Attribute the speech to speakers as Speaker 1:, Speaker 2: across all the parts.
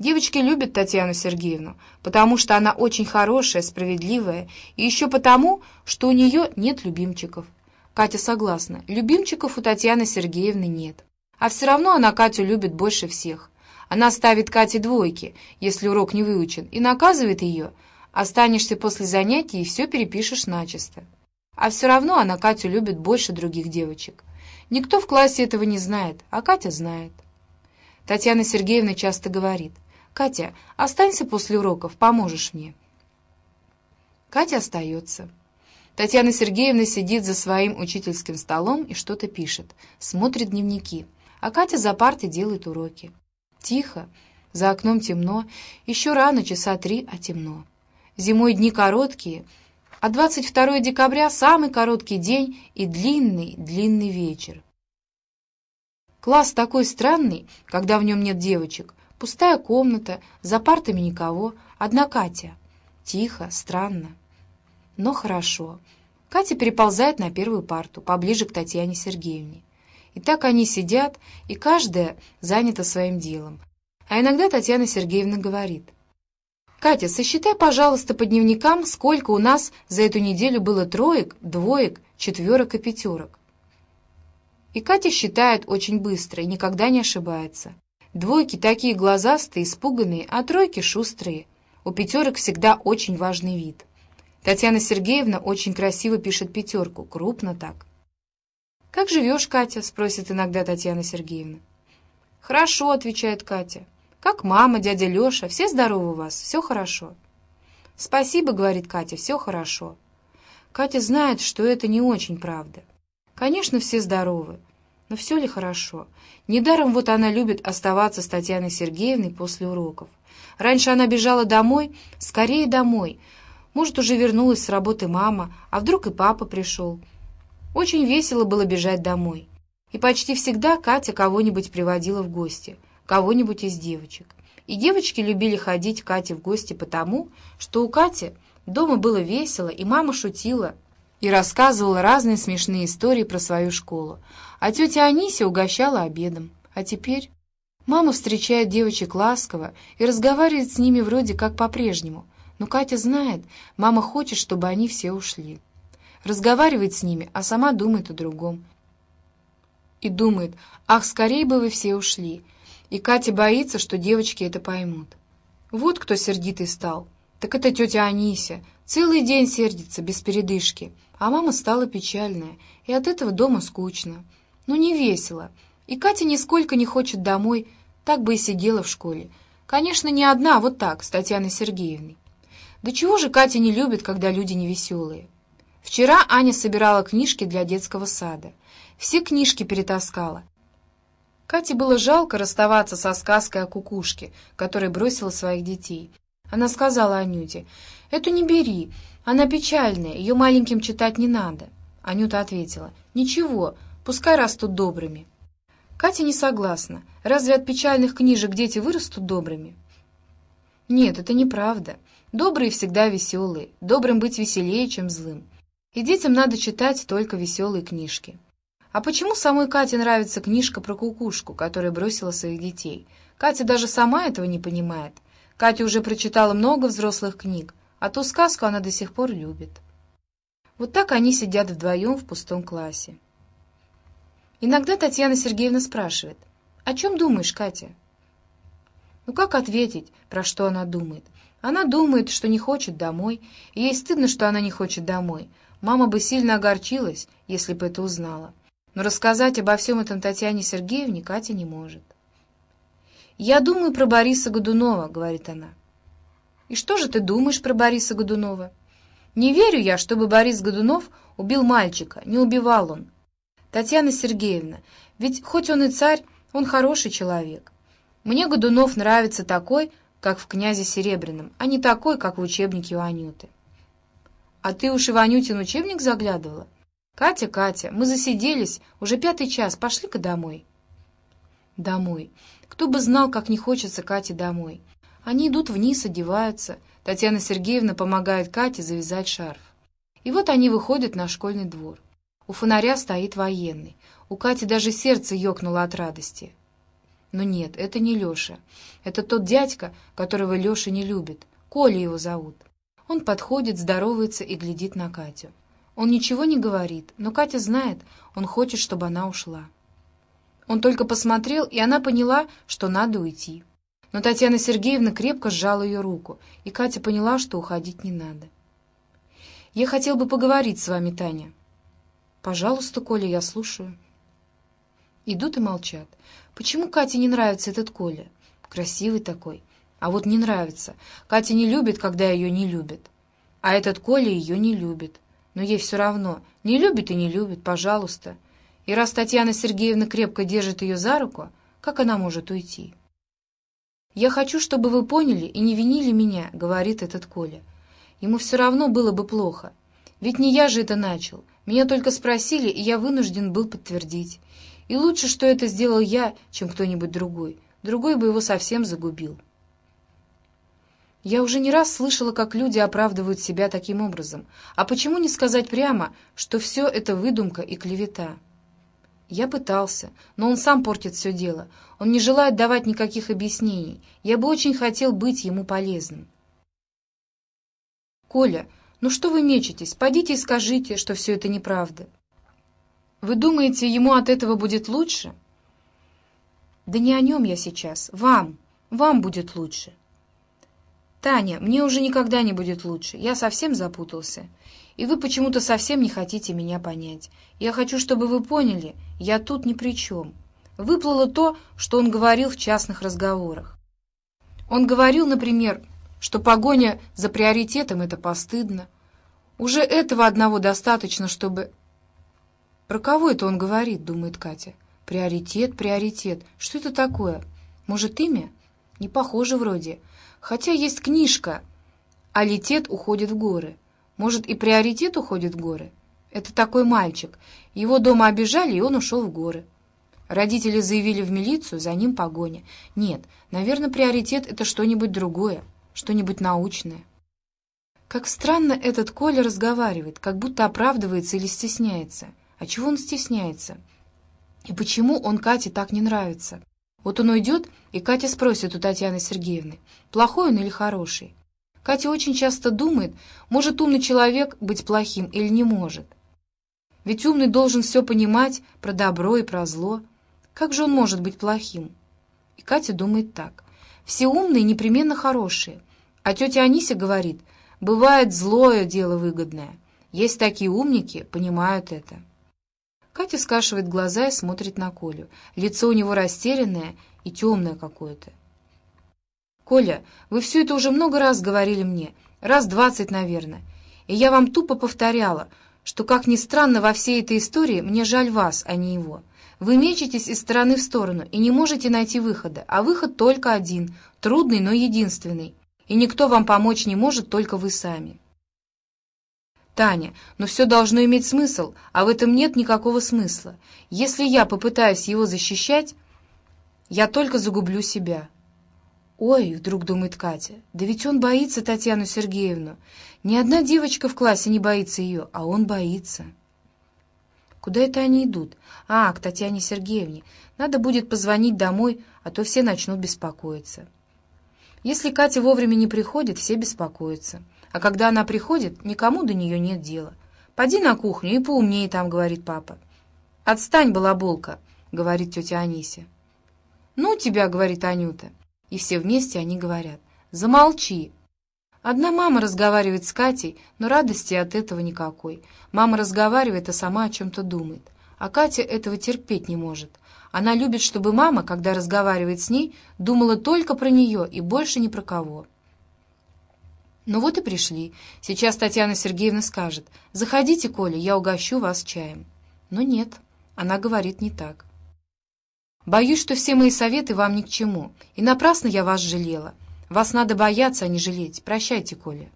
Speaker 1: Девочки любят Татьяну Сергеевну, потому что она очень хорошая, справедливая, и еще потому, что у нее нет любимчиков. Катя согласна, любимчиков у Татьяны Сергеевны нет. А все равно она Катю любит больше всех. Она ставит Кате двойки, если урок не выучен, и наказывает ее. Останешься после занятий и все перепишешь начисто. А все равно она Катю любит больше других девочек. Никто в классе этого не знает, а Катя знает. Татьяна Сергеевна часто говорит — «Катя, останься после уроков, поможешь мне». Катя остается. Татьяна Сергеевна сидит за своим учительским столом и что-то пишет, смотрит дневники, а Катя за партой делает уроки. Тихо, за окном темно, еще рано, часа три, а темно. Зимой дни короткие, а 22 декабря — самый короткий день и длинный, длинный вечер. Класс такой странный, когда в нем нет девочек, Пустая комната, за партами никого, одна Катя. Тихо, странно, но хорошо. Катя переползает на первую парту, поближе к Татьяне Сергеевне. И так они сидят, и каждая занята своим делом. А иногда Татьяна Сергеевна говорит. «Катя, сосчитай, пожалуйста, по дневникам, сколько у нас за эту неделю было троек, двоек, четверок и пятерок». И Катя считает очень быстро и никогда не ошибается. Двойки такие глазастые, испуганные, а тройки шустрые. У пятерок всегда очень важный вид. Татьяна Сергеевна очень красиво пишет пятерку, крупно так. «Как живешь, Катя?» — спросит иногда Татьяна Сергеевна. «Хорошо», — отвечает Катя. «Как мама, дядя Леша, все здоровы у вас, все хорошо». «Спасибо», — говорит Катя, — «все хорошо». Катя знает, что это не очень правда. Конечно, все здоровы, но все ли хорошо? Недаром вот она любит оставаться с Татьяной Сергеевной после уроков. Раньше она бежала домой, скорее домой. Может, уже вернулась с работы мама, а вдруг и папа пришел. Очень весело было бежать домой. И почти всегда Катя кого-нибудь приводила в гости, кого-нибудь из девочек. И девочки любили ходить к Кате в гости потому, что у Кати дома было весело, и мама шутила, и рассказывала разные смешные истории про свою школу, а тетя Анися угощала обедом. А теперь мама встречает девочек ласково и разговаривает с ними вроде как по-прежнему, но Катя знает, мама хочет, чтобы они все ушли. Разговаривает с ними, а сама думает о другом. И думает, ах, скорее бы вы все ушли. И Катя боится, что девочки это поймут. Вот кто сердитый стал. Так это тетя Анися. Целый день сердится, без передышки. А мама стала печальная, и от этого дома скучно. Ну, не весело. И Катя нисколько не хочет домой, так бы и сидела в школе. Конечно, не одна, а вот так, с Татьяной Сергеевной. Да чего же Катя не любит, когда люди невеселые? Вчера Аня собирала книжки для детского сада. Все книжки перетаскала. Кате было жалко расставаться со сказкой о кукушке, которой бросила своих детей. Она сказала Анюте, «Эту не бери, она печальная, ее маленьким читать не надо. Анюта ответила, «Ничего, пускай растут добрыми». Катя не согласна. Разве от печальных книжек дети вырастут добрыми? Нет, это неправда. Добрые всегда веселые. Добрым быть веселее, чем злым. И детям надо читать только веселые книжки. А почему самой Кате нравится книжка про кукушку, которая бросила своих детей? Катя даже сама этого не понимает. Катя уже прочитала много взрослых книг, а ту сказку она до сих пор любит. Вот так они сидят вдвоем в пустом классе. Иногда Татьяна Сергеевна спрашивает, «О чем думаешь, Катя?» Ну как ответить, про что она думает? Она думает, что не хочет домой, и ей стыдно, что она не хочет домой. Мама бы сильно огорчилась, если бы это узнала. Но рассказать обо всем этом Татьяне Сергеевне Катя не может. «Я думаю про Бориса Годунова», — говорит она. И что же ты думаешь про Бориса Годунова? Не верю я, чтобы Борис Годунов убил мальчика. Не убивал он. Татьяна Сергеевна, ведь хоть он и царь, он хороший человек. Мне Годунов нравится такой, как в «Князе Серебряном», а не такой, как в учебнике у Анюты. А ты уж в Анютин учебник заглядывала? Катя, Катя, мы засиделись, уже пятый час, пошли-ка домой. Домой. Кто бы знал, как не хочется Кате домой. Они идут вниз, одеваются. Татьяна Сергеевна помогает Кате завязать шарф. И вот они выходят на школьный двор. У фонаря стоит военный. У Кати даже сердце ёкнуло от радости. Но нет, это не Леша. Это тот дядька, которого Леша не любит. Коля его зовут. Он подходит, здоровается и глядит на Катю. Он ничего не говорит, но Катя знает, он хочет, чтобы она ушла. Он только посмотрел, и она поняла, что надо уйти. Но Татьяна Сергеевна крепко сжала ее руку, и Катя поняла, что уходить не надо. «Я хотел бы поговорить с вами, Таня». «Пожалуйста, Коля, я слушаю». Идут и молчат. Почему Кате не нравится этот Коля? Красивый такой. А вот не нравится. Катя не любит, когда ее не любят. А этот Коля ее не любит. Но ей все равно. Не любит и не любит, пожалуйста. И раз Татьяна Сергеевна крепко держит ее за руку, как она может уйти? «Я хочу, чтобы вы поняли и не винили меня», — говорит этот Коля. Ему все равно было бы плохо. Ведь не я же это начал. Меня только спросили, и я вынужден был подтвердить. И лучше, что это сделал я, чем кто-нибудь другой. Другой бы его совсем загубил. Я уже не раз слышала, как люди оправдывают себя таким образом. А почему не сказать прямо, что все это выдумка и клевета? Я пытался, но он сам портит все дело. Он не желает давать никаких объяснений. Я бы очень хотел быть ему полезным. «Коля, ну что вы мечетесь? Пойдите и скажите, что все это неправда». «Вы думаете, ему от этого будет лучше?» «Да не о нем я сейчас. Вам. Вам будет лучше». «Таня, мне уже никогда не будет лучше. Я совсем запутался. И вы почему-то совсем не хотите меня понять. Я хочу, чтобы вы поняли, я тут ни при чем. Выплыло то, что он говорил в частных разговорах. Он говорил, например, что погоня за приоритетом — это постыдно. Уже этого одного достаточно, чтобы... «Про кого это он говорит?» — думает Катя. «Приоритет, приоритет. Что это такое? Может, имя? Не похоже вроде. Хотя есть книжка «Алитет уходит в горы». Может, и приоритет уходит в горы? Это такой мальчик. Его дома обижали, и он ушел в горы. Родители заявили в милицию, за ним погоня. Нет, наверное, приоритет — это что-нибудь другое, что-нибудь научное. Как странно этот Коля разговаривает, как будто оправдывается или стесняется. А чего он стесняется? И почему он Кате так не нравится? Вот он уйдет, и Катя спросит у Татьяны Сергеевны, плохой он или хороший. Катя очень часто думает, может умный человек быть плохим или не может. Ведь умный должен все понимать про добро и про зло. Как же он может быть плохим? И Катя думает так. Все умные непременно хорошие. А тетя Анися говорит, бывает злое дело выгодное. Есть такие умники, понимают это. Катя скашивает глаза и смотрит на Колю. Лицо у него растерянное и темное какое-то. «Коля, вы все это уже много раз говорили мне, раз двадцать, наверное, и я вам тупо повторяла, что, как ни странно, во всей этой истории мне жаль вас, а не его. Вы мечетесь из стороны в сторону и не можете найти выхода, а выход только один, трудный, но единственный, и никто вам помочь не может, только вы сами». Таня, но все должно иметь смысл, а в этом нет никакого смысла. Если я попытаюсь его защищать, я только загублю себя. «Ой», — вдруг думает Катя, — «да ведь он боится Татьяну Сергеевну. Ни одна девочка в классе не боится ее, а он боится». Куда это они идут? А, к Татьяне Сергеевне. Надо будет позвонить домой, а то все начнут беспокоиться. Если Катя вовремя не приходит, все беспокоятся. А когда она приходит, никому до нее нет дела. «Поди на кухню и поумнее там», — говорит папа. «Отстань, балаболка», — говорит тетя Анися. «Ну тебя», — говорит Анюта. И все вместе они говорят. «Замолчи». Одна мама разговаривает с Катей, но радости от этого никакой. Мама разговаривает, а сама о чем-то думает. А Катя этого терпеть не может. Она любит, чтобы мама, когда разговаривает с ней, думала только про нее и больше ни про кого. Ну вот и пришли. Сейчас Татьяна Сергеевна скажет, «Заходите, Коля, я угощу вас чаем». Но нет, она говорит не так. «Боюсь, что все мои советы вам ни к чему, и напрасно я вас жалела. Вас надо бояться, а не жалеть. Прощайте, Коля».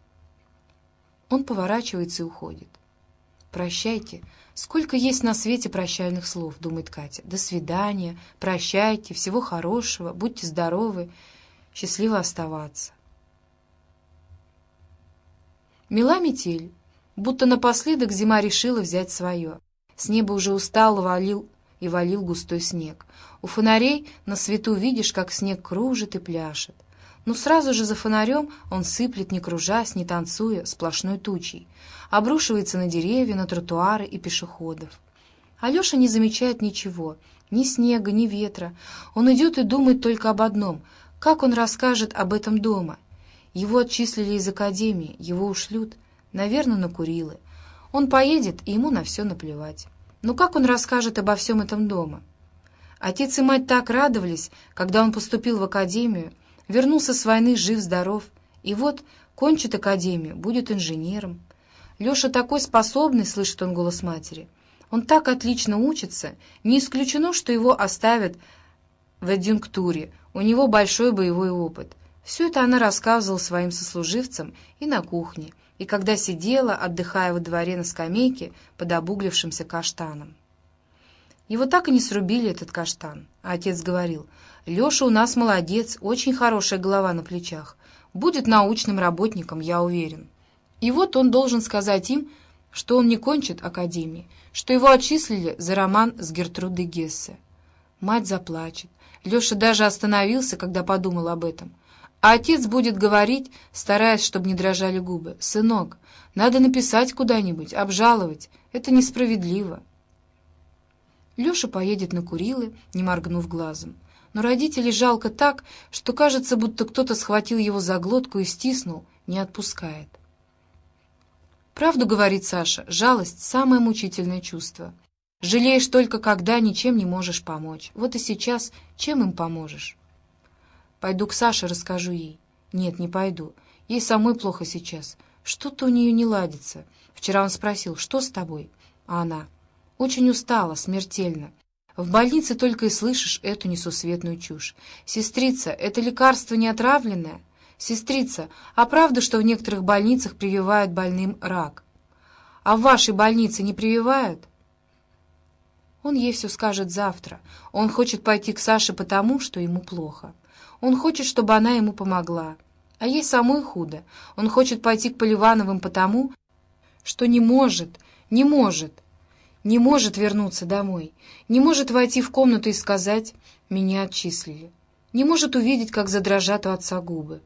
Speaker 1: Он поворачивается и уходит. «Прощайте. Сколько есть на свете прощальных слов», — думает Катя. «До свидания, прощайте, всего хорошего, будьте здоровы, счастливо оставаться». Мела метель, будто напоследок зима решила взять свое. С неба уже устало валил и валил густой снег. У фонарей на свету видишь, как снег кружит и пляшет. Но сразу же за фонарем он сыплет, не кружась, не танцуя, сплошной тучей. Обрушивается на деревья, на тротуары и пешеходов. Алеша не замечает ничего, ни снега, ни ветра. Он идет и думает только об одном — как он расскажет об этом дома? Его отчислили из академии, его ушлют, наверное, на Курилы. Он поедет, и ему на все наплевать. Но как он расскажет обо всем этом дома? Отец и мать так радовались, когда он поступил в академию, вернулся с войны жив-здоров, и вот кончит академию, будет инженером. Леша такой способный, слышит он голос матери. Он так отлично учится, не исключено, что его оставят в адъюнктуре, у него большой боевой опыт. Все это она рассказывала своим сослуживцам и на кухне, и когда сидела, отдыхая во дворе на скамейке под обуглившимся каштаном. Его так и не срубили, этот каштан. А отец говорил, «Леша у нас молодец, очень хорошая голова на плечах. Будет научным работником, я уверен». И вот он должен сказать им, что он не кончит академии, что его отчислили за роман с Гертрудой Гессе. Мать заплачет, Леша даже остановился, когда подумал об этом. А отец будет говорить, стараясь, чтобы не дрожали губы. «Сынок, надо написать куда-нибудь, обжаловать. Это несправедливо». Леша поедет на Курилы, не моргнув глазом. Но родителей жалко так, что кажется, будто кто-то схватил его за глотку и стиснул, не отпускает. Правду говорит Саша, жалость — самое мучительное чувство. Жалеешь только, когда ничем не можешь помочь. Вот и сейчас чем им поможешь? Пойду к Саше, расскажу ей. Нет, не пойду. Ей самой плохо сейчас. Что-то у нее не ладится. Вчера он спросил, что с тобой? А она, очень устала, смертельно. В больнице только и слышишь эту несусветную чушь. «Сестрица, это лекарство не отравленное?» «Сестрица, а правда, что в некоторых больницах прививают больным рак?» «А в вашей больнице не прививают?» Он ей все скажет завтра. Он хочет пойти к Саше потому, что ему плохо. Он хочет, чтобы она ему помогла. А ей самой худо. Он хочет пойти к Поливановым потому, что не может, не может, не может вернуться домой, не может войти в комнату и сказать «меня отчислили», не может увидеть, как задрожат у отца губы.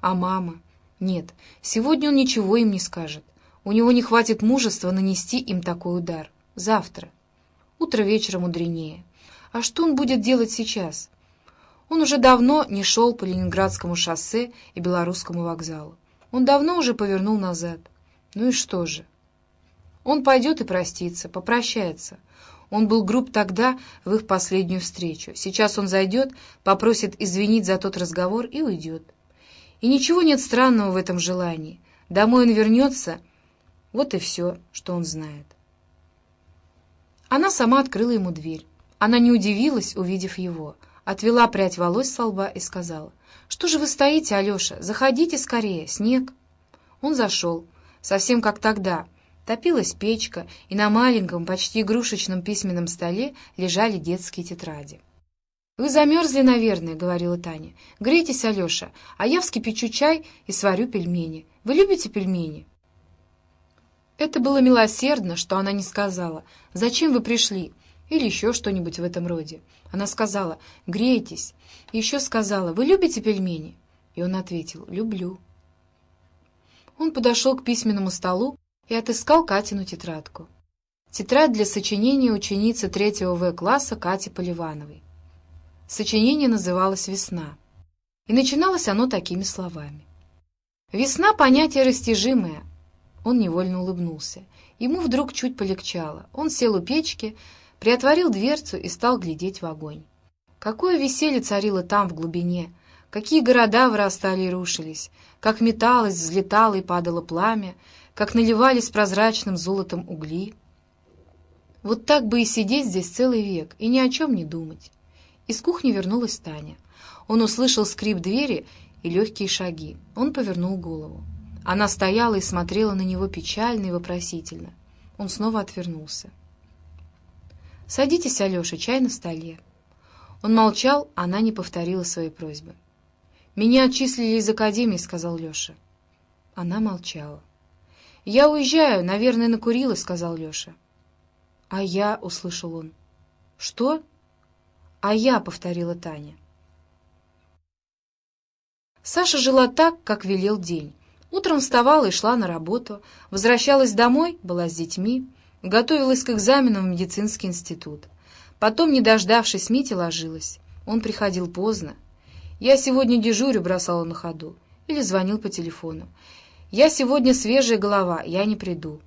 Speaker 1: А мама? Нет, сегодня он ничего им не скажет. У него не хватит мужества нанести им такой удар. Завтра. Утро вечера мудренее. А что он будет делать сейчас? Он уже давно не шел по Ленинградскому шоссе и Белорусскому вокзалу. Он давно уже повернул назад. Ну и что же? Он пойдет и простится, попрощается. Он был груб тогда в их последнюю встречу. Сейчас он зайдет, попросит извинить за тот разговор и уйдет. И ничего нет странного в этом желании. Домой он вернется, вот и все, что он знает. Она сама открыла ему дверь. Она не удивилась, увидев его. Отвела прядь волос со лба и сказала, «Что же вы стоите, Алеша? Заходите скорее, снег». Он зашел, совсем как тогда. Топилась печка, и на маленьком, почти игрушечном письменном столе лежали детские тетради. «Вы замерзли, наверное», — говорила Таня. «Грейтесь, Алеша, а я вскипячу чай и сварю пельмени. Вы любите пельмени?» Это было милосердно, что она не сказала «Зачем вы пришли?» Или еще что-нибудь в этом роде. Она сказала «Грейтесь». Еще сказала «Вы любите пельмени?» И он ответил «Люблю». Он подошел к письменному столу и отыскал Катину тетрадку. Тетрадь для сочинения ученицы третьего В класса Кати Поливановой. Сочинение называлось «Весна». И начиналось оно такими словами. «Весна — понятие растяжимое, он невольно улыбнулся. Ему вдруг чуть полегчало. Он сел у печки, приотворил дверцу и стал глядеть в огонь. Какое веселье царило там, в глубине! Какие города вырастали и рушились! Как металось, взлетало и падало пламя! Как наливались прозрачным золотом угли! Вот так бы и сидеть здесь целый век, и ни о чем не думать. Из кухни вернулась Таня. Он услышал скрип двери и легкие шаги. Он повернул голову. Она стояла и смотрела на него печально и вопросительно. Он снова отвернулся. «Садитесь, Алеша, чай на столе». Он молчал, она не повторила своей просьбы. «Меня отчислили из академии», — сказал Леша. Она молчала. «Я уезжаю, наверное, накурила», — сказал Леша. «А я», — услышал он. «Что?» «А я», — повторила Таня. Саша жила так, как велел день. Утром вставала и шла на работу, возвращалась домой, была с детьми, готовилась к экзаменам в медицинский институт. Потом, не дождавшись Мити, ложилась. Он приходил поздно. «Я сегодня дежурю», — бросала на ходу. Или звонил по телефону. «Я сегодня свежая голова, я не приду».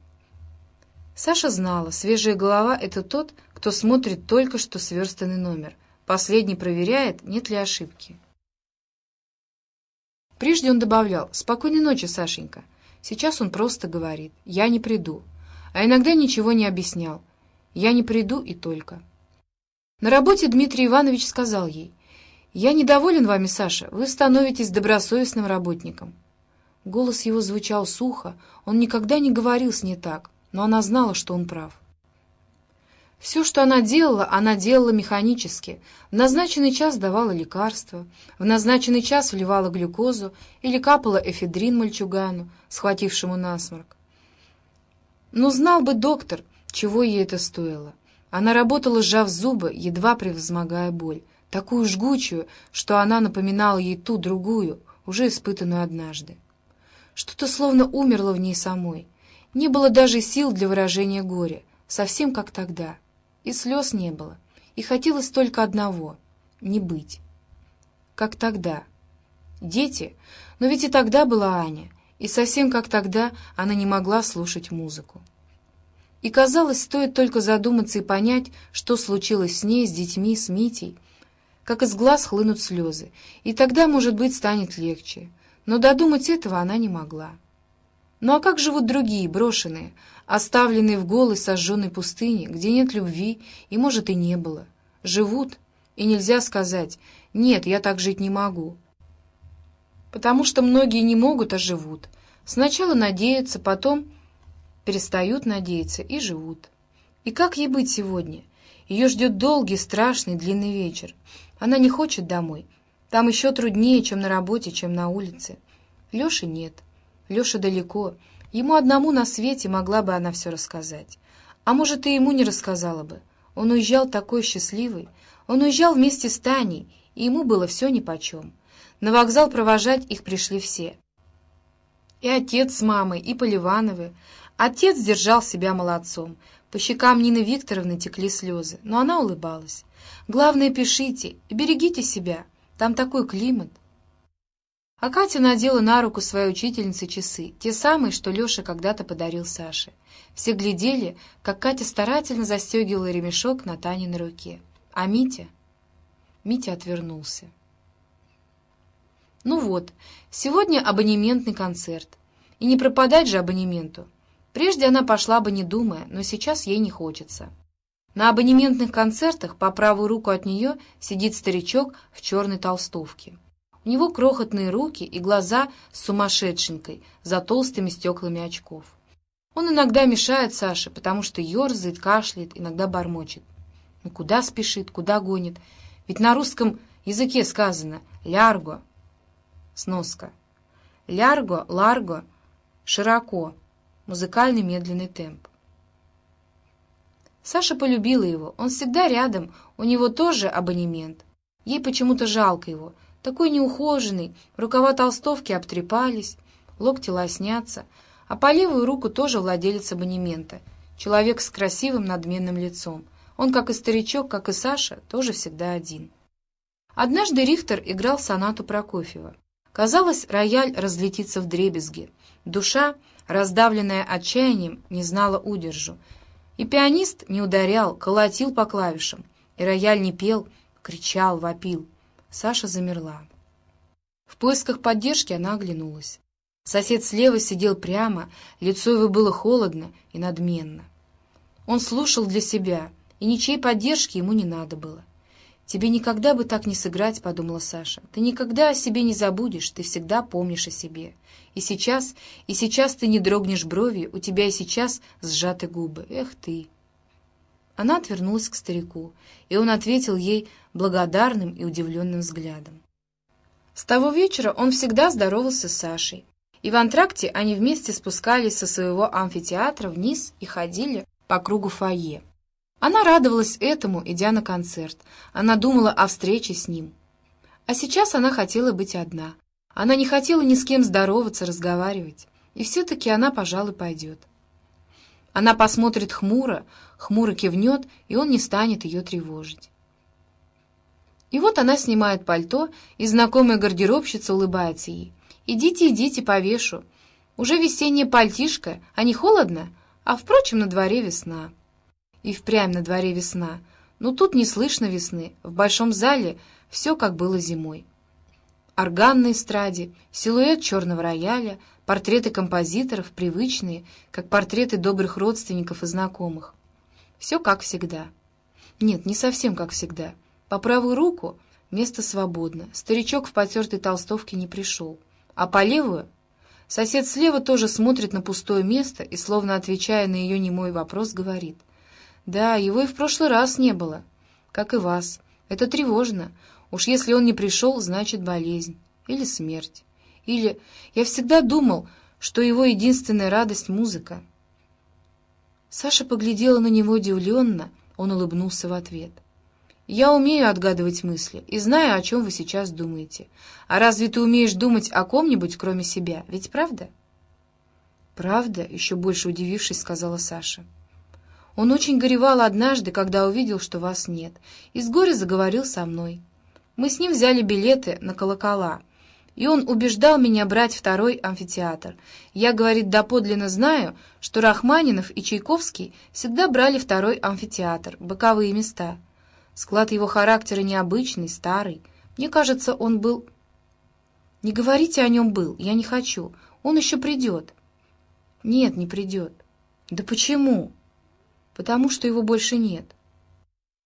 Speaker 1: Саша знала, свежая голова — это тот, кто смотрит только что сверстанный номер. Последний проверяет, нет ли ошибки. Прежде он добавлял «Спокойной ночи, Сашенька». Сейчас он просто говорит «Я не приду». А иногда ничего не объяснял. «Я не приду и только». На работе Дмитрий Иванович сказал ей «Я недоволен вами, Саша, вы становитесь добросовестным работником». Голос его звучал сухо, он никогда не говорил с ней так, но она знала, что он прав. Все, что она делала, она делала механически. В назначенный час давала лекарства, в назначенный час вливала глюкозу или капала эфедрин мальчугану, схватившему насморк. Но знал бы доктор, чего ей это стоило. Она работала, сжав зубы, едва превозмогая боль, такую жгучую, что она напоминала ей ту другую, уже испытанную однажды. Что-то словно умерло в ней самой. Не было даже сил для выражения горя, совсем как тогда — и слез не было, и хотелось только одного — не быть. Как тогда. Дети, но ведь и тогда была Аня, и совсем как тогда она не могла слушать музыку. И казалось, стоит только задуматься и понять, что случилось с ней, с детьми, с Митей, как из глаз хлынут слезы, и тогда, может быть, станет легче. Но додумать этого она не могла. Ну а как живут другие, брошенные, оставленные в голой сожженной пустыне, где нет любви и, может, и не было? Живут, и нельзя сказать «нет, я так жить не могу». Потому что многие не могут, а живут. Сначала надеются, потом перестают надеяться и живут. И как ей быть сегодня? Ее ждет долгий, страшный, длинный вечер. Она не хочет домой. Там еще труднее, чем на работе, чем на улице. Леши нет. Леша далеко. Ему одному на свете могла бы она все рассказать. А может, и ему не рассказала бы. Он уезжал такой счастливый. Он уезжал вместе с Таней, и ему было все нипочем. На вокзал провожать их пришли все. И отец с мамой, и Поливановы. Отец держал себя молодцом. По щекам Нины Викторовны текли слезы, но она улыбалась. «Главное, пишите берегите себя. Там такой климат». А Катя надела на руку своей учительницы часы, те самые, что Леша когда-то подарил Саше. Все глядели, как Катя старательно застегивала ремешок на Таниной руке. А Митя? Митя отвернулся. Ну вот, сегодня абонементный концерт. И не пропадать же абонементу. Прежде она пошла бы не думая, но сейчас ей не хочется. На абонементных концертах по правую руку от нее сидит старичок в черной толстовке. У него крохотные руки и глаза с сумасшедшенькой за толстыми стеклами очков. Он иногда мешает Саше, потому что ерзает, кашляет, иногда бормочет. Ну куда спешит, куда гонит? Ведь на русском языке сказано «лярго». Сноска. Лярго, ларго, широко. Музыкальный медленный темп. Саша полюбила его. Он всегда рядом, у него тоже абонемент. Ей почему-то жалко его — такой неухоженный, рукава толстовки обтрепались, локти лоснятся, а по левую руку тоже владелец абонемента, человек с красивым надменным лицом. Он, как и старичок, как и Саша, тоже всегда один. Однажды Рихтер играл сонату Прокофьева. Казалось, рояль разлетится в дребезги. Душа, раздавленная отчаянием, не знала удержу. И пианист не ударял, колотил по клавишам. И рояль не пел, кричал, вопил. Саша замерла. В поисках поддержки она оглянулась. Сосед слева сидел прямо, лицо его было холодно и надменно. Он слушал для себя, и ничьей поддержки ему не надо было. «Тебе никогда бы так не сыграть», — подумала Саша. «Ты никогда о себе не забудешь, ты всегда помнишь о себе. И сейчас, и сейчас ты не дрогнешь брови, у тебя и сейчас сжаты губы. Эх ты!» Она отвернулась к старику, и он ответил ей благодарным и удивленным взглядом. С того вечера он всегда здоровался с Сашей, и в антракте они вместе спускались со своего амфитеатра вниз и ходили по кругу фойе. Она радовалась этому, идя на концерт. Она думала о встрече с ним. А сейчас она хотела быть одна. Она не хотела ни с кем здороваться, разговаривать. И все-таки она, пожалуй, пойдет. Она посмотрит хмуро, хмуро кивнет, и он не станет ее тревожить. И вот она снимает пальто, и знакомая гардеробщица улыбается ей. «Идите, идите, повешу. Уже весеннее пальтишко, а не холодно? А, впрочем, на дворе весна». И впрямь на дворе весна. Но тут не слышно весны. В большом зале все как было зимой. Орган на эстраде, силуэт черного рояля, портреты композиторов, привычные, как портреты добрых родственников и знакомых. Все как всегда. Нет, не совсем как всегда. По правую руку место свободно. Старичок в потертой толстовке не пришел. А по левую сосед слева тоже смотрит на пустое место и, словно отвечая на ее немой вопрос, говорит — да, его и в прошлый раз не было, как и вас. Это тревожно. Уж если он не пришел, значит болезнь или смерть. Или я всегда думал, что его единственная радость — музыка. Саша поглядела на него удивленно, он улыбнулся в ответ. «Я умею отгадывать мысли и знаю, о чем вы сейчас думаете. А разве ты умеешь думать о ком-нибудь, кроме себя? Ведь правда?» «Правда?» — еще больше удивившись, сказала Саша. Он очень горевал однажды, когда увидел, что вас нет, и с горя заговорил со мной. Мы с ним взяли билеты на колокола, и он убеждал меня брать второй амфитеатр. Я, говорит, доподлинно знаю, что Рахманинов и Чайковский всегда брали второй амфитеатр, боковые места. Склад его характера необычный, старый. Мне кажется, он был... Не говорите о нем был, я не хочу. Он еще придет. Нет, не придет. Да почему? Потому что его больше нет.